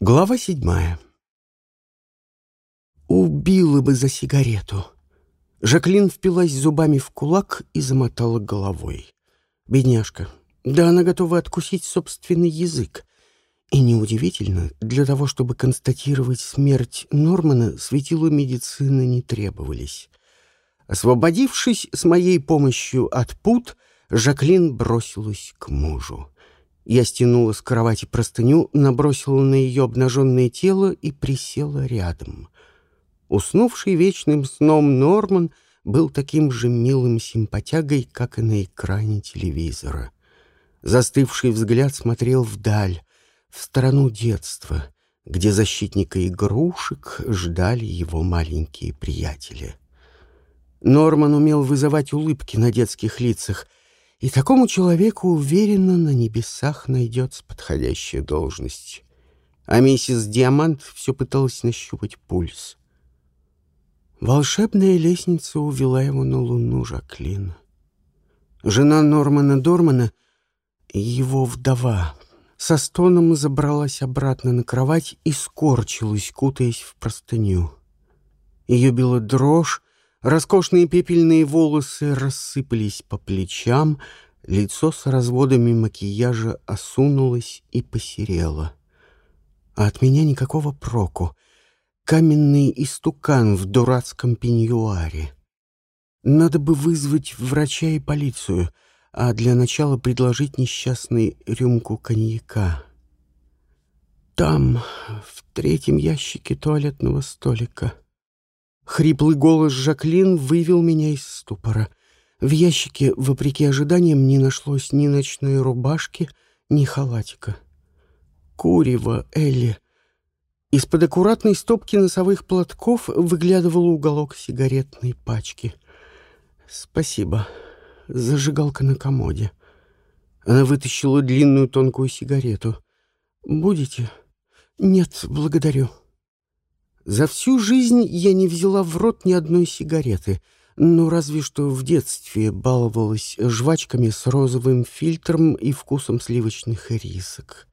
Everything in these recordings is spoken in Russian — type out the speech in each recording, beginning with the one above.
Глава седьмая. Убила бы за сигарету. Жаклин впилась зубами в кулак и замотала головой. Бедняжка. Да она готова откусить собственный язык. И неудивительно, для того, чтобы констатировать смерть Нормана, светила медицины не требовались. Освободившись с моей помощью от пут, Жаклин бросилась к мужу. Я стянула с кровати простыню, набросила на ее обнаженное тело и присела рядом. Уснувший вечным сном Норман был таким же милым симпатягой, как и на экране телевизора. Застывший взгляд смотрел вдаль, в сторону детства, где защитника игрушек ждали его маленькие приятели. Норман умел вызывать улыбки на детских лицах — и такому человеку уверенно на небесах найдется подходящая должность. А миссис Диамант все пыталась нащупать пульс. Волшебная лестница увела его на луну Жаклин. Жена Нормана Дормана, его вдова, со стоном забралась обратно на кровать и скорчилась, кутаясь в простыню. Ее била дрожь, Роскошные пепельные волосы рассыпались по плечам, лицо с разводами макияжа осунулось и посерело. А от меня никакого проку. Каменный истукан в дурацком пеньюаре. Надо бы вызвать врача и полицию, а для начала предложить несчастной рюмку коньяка. Там, в третьем ящике туалетного столика — Хриплый голос Жаклин вывел меня из ступора. В ящике, вопреки ожиданиям, не нашлось ни ночной рубашки, ни халатика. Курево, Элли. Из-под аккуратной стопки носовых платков выглядывал уголок сигаретной пачки. «Спасибо. Зажигалка на комоде». Она вытащила длинную тонкую сигарету. «Будете?» «Нет, благодарю». За всю жизнь я не взяла в рот ни одной сигареты, ну, разве что в детстве баловалась жвачками с розовым фильтром и вкусом сливочных рисок.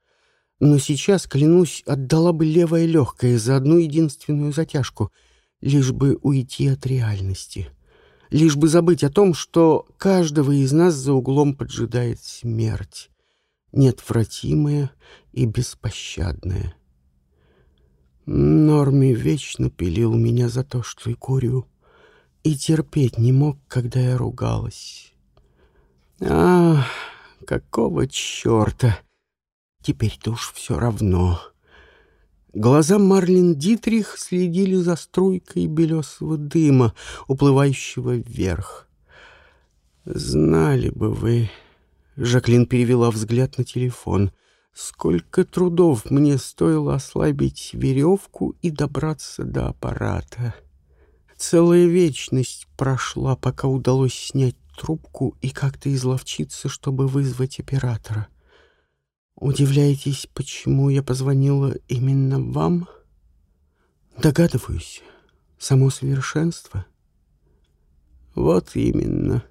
Но сейчас, клянусь, отдала бы левое легкое за одну единственную затяжку, лишь бы уйти от реальности, лишь бы забыть о том, что каждого из нас за углом поджидает смерть, неотвратимая и беспощадная. Норми вечно пилил меня за то, что и курю, и терпеть не мог, когда я ругалась. А, какого черта? Теперь-то уж все равно. Глаза Марлин Дитрих следили за струйкой белесого дыма, уплывающего вверх. «Знали бы вы...» Жаклин перевела взгляд на телефон — Сколько трудов мне стоило ослабить веревку и добраться до аппарата. Целая вечность прошла, пока удалось снять трубку и как-то изловчиться, чтобы вызвать оператора. Удивляетесь, почему я позвонила именно вам? Догадываюсь. Само совершенство. Вот именно.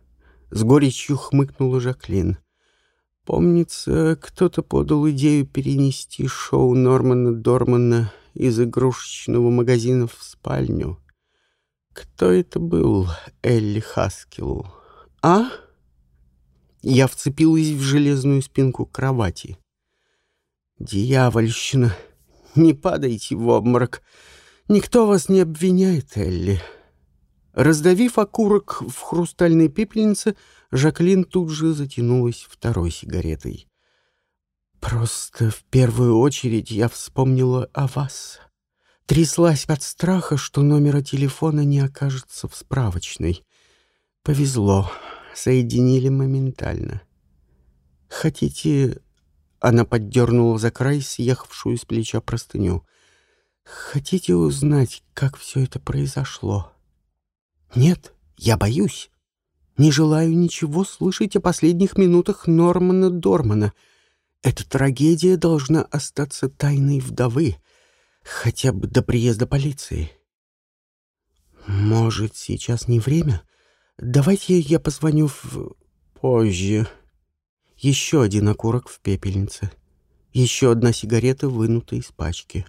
С горечью хмыкнула Жаклин. Помнится, кто-то подал идею перенести шоу Нормана Дормана из игрушечного магазина в спальню. Кто это был, Элли Хаскилл? А? Я вцепилась в железную спинку кровати. Дьявольщина! Не падайте в обморок. Никто вас не обвиняет, Элли. Раздавив окурок в хрустальной пепельнице, Жаклин тут же затянулась второй сигаретой. «Просто в первую очередь я вспомнила о вас. Тряслась от страха, что номера телефона не окажется в справочной. Повезло, соединили моментально. Хотите...» Она поддернула за край съехавшую с плеча простыню. «Хотите узнать, как все это произошло?» «Нет, я боюсь. Не желаю ничего слышать о последних минутах Нормана Дормана. Эта трагедия должна остаться тайной вдовы, хотя бы до приезда полиции. Может, сейчас не время? Давайте я позвоню в... позже. Еще один окурок в пепельнице. Еще одна сигарета вынута из пачки.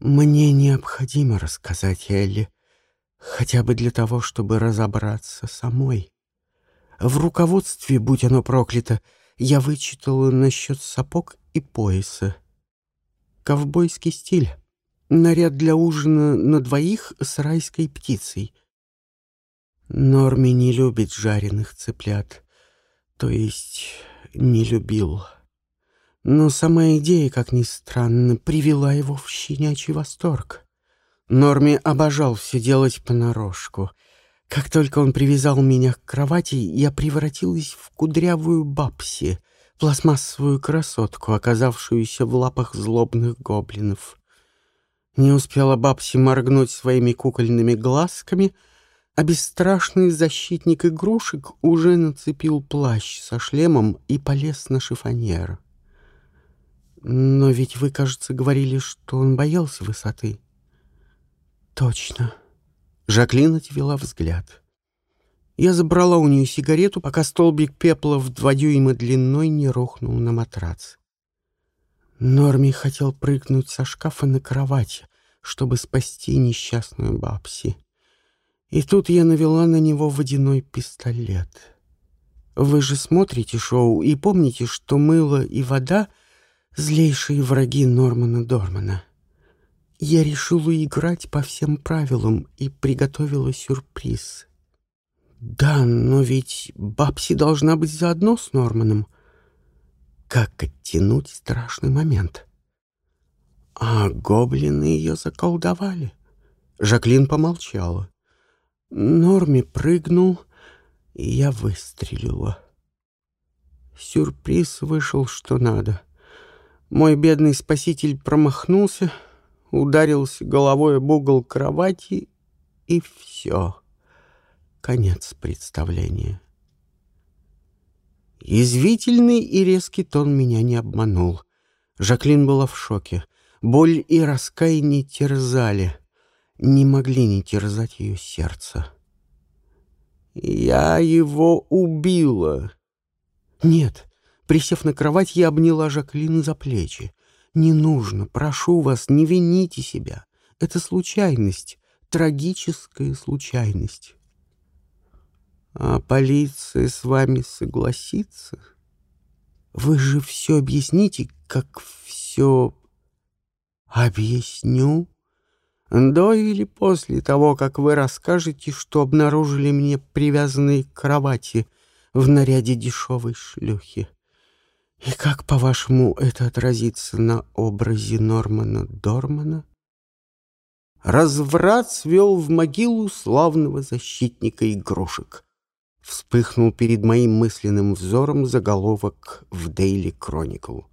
Мне необходимо рассказать Элли, хотя бы для того, чтобы разобраться самой. В руководстве, будь оно проклято, я вычитала насчет сапог и пояса. Ковбойский стиль. Наряд для ужина на двоих с райской птицей. Норми не любит жареных цыплят, то есть не любил. Но сама идея, как ни странно, привела его в щенячий восторг. Норми обожал все делать понарошку. Как только он привязал меня к кровати, я превратилась в кудрявую бабси, пластмассовую красотку, оказавшуюся в лапах злобных гоблинов. Не успела Бабси моргнуть своими кукольными глазками, а бесстрашный защитник игрушек уже нацепил плащ со шлемом и полез на шифоньер. Но ведь вы, кажется, говорили, что он боялся высоты. Точно. Жаклин отвела взгляд. Я забрала у нее сигарету, пока столбик пепла в два дюйма длиной не рухнул на матрац. Норми хотел прыгнуть со шкафа на кровать, чтобы спасти несчастную Бабси. И тут я навела на него водяной пистолет. Вы же смотрите шоу и помните, что мыло и вода — злейшие враги Нормана Дормана. Я решила играть по всем правилам и приготовила сюрприз. Да, но ведь Бабси должна быть заодно с Норманом — как оттянуть страшный момент. А гоблины ее заколдовали. Жаклин помолчала. Норми прыгнул, и я выстрелила. Сюрприз вышел что надо. Мой бедный спаситель промахнулся, ударился головой об угол кровати, и все. Конец представления. Язвительный и резкий тон меня не обманул. Жаклин была в шоке. Боль и раскаяние терзали. Не могли не терзать ее сердце. «Я его убила!» «Нет!» Присев на кровать, я обняла Жаклин за плечи. «Не нужно, прошу вас, не вините себя. Это случайность, трагическая случайность». А полиция с вами согласится? Вы же все объясните, как все... Объясню? До или после того, как вы расскажете, что обнаружили мне привязанные к кровати в наряде дешевой шлюхи. И как, по-вашему, это отразится на образе Нормана Дормана? Разврат свел в могилу славного защитника игрушек — вспыхнул перед моим мысленным взором заголовок в Daily Chronicle.